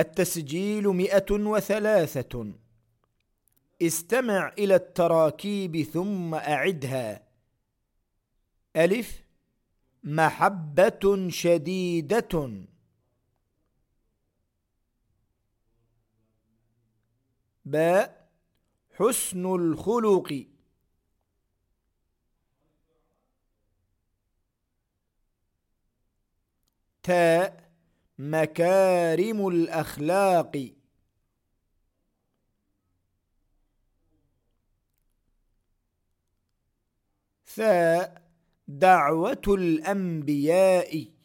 التسجيل مئة وثلاثة. استمع إلى التراكيب ثم أعدها. ألف. محبة شديدة. باء. حسن الخلق. تاء. مكارم الأخلاق. ثاء دعوة الأنبياء.